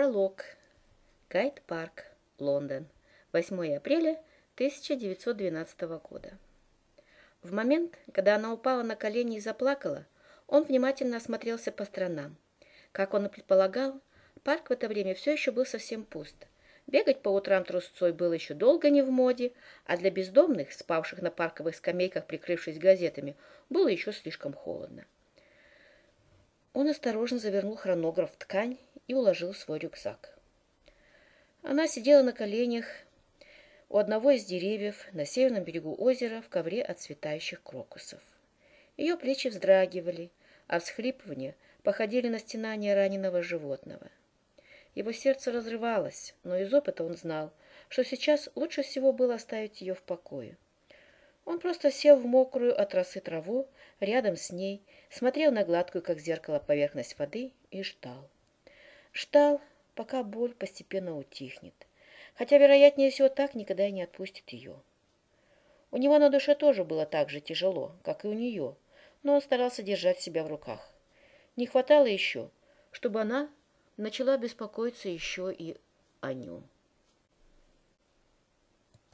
Пролог. Гайд-парк, Лондон. 8 апреля 1912 года. В момент, когда она упала на колени и заплакала, он внимательно осмотрелся по сторонам. Как он и предполагал, парк в это время все еще был совсем пуст. Бегать по утрам трусцой было еще долго не в моде, а для бездомных, спавших на парковых скамейках, прикрывшись газетами, было еще слишком холодно. Он осторожно завернул хронограф в ткань и уложил свой рюкзак. Она сидела на коленях у одного из деревьев на северном берегу озера в ковре от цветающих крокусов. Ее плечи вздрагивали, а всхлипывания походили на стенание раненого животного. Его сердце разрывалось, но из опыта он знал, что сейчас лучше всего было оставить ее в покое. Он просто сел в мокрую от росы траву рядом с ней, смотрел на гладкую, как зеркало, поверхность воды и ждал. Ждал, пока боль постепенно утихнет, хотя, вероятнее всего, так никогда и не отпустит ее. У него на душе тоже было так же тяжело, как и у нее, но он старался держать себя в руках. Не хватало еще, чтобы она начала беспокоиться еще и о нем.